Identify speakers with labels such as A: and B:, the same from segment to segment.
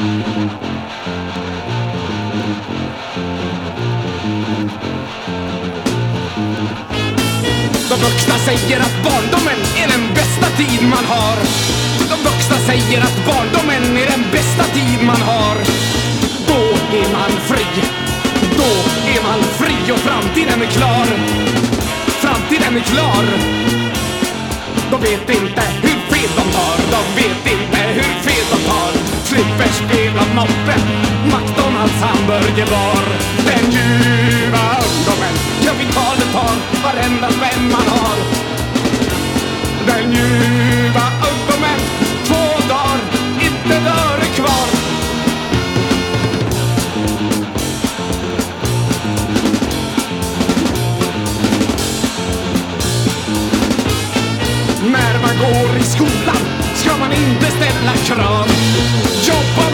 A: De vuxna säger att barndomen är den bästa tid man har. De vuxna säger att barndomen är den bästa tid man har. Då är man fri. Då är man fri och framtiden är klar. Framtiden är klar. De vet inte hur moppe. McDonalds hamburgerbar. Den ljuva ungdomen. Kapitalet tar varenda spänn man har. Den ljuva ungdomen. Två dagar, inte ett öre kvar. När man går i skolan ska man inte ställa krav. Jobba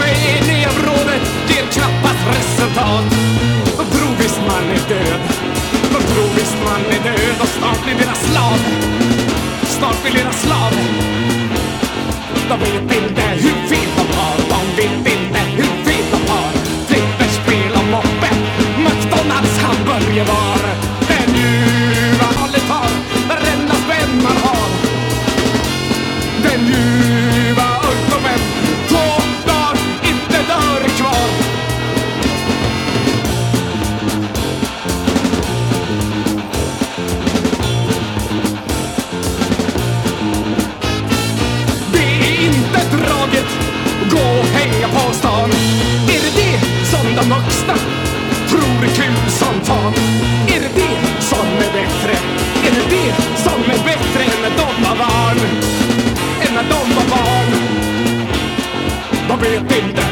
A: vill blir slav. De vet inte hur fint de har. De vet inte hur fint de har. Flipperspel och moppe. McDonalds hamburgerbar. De vet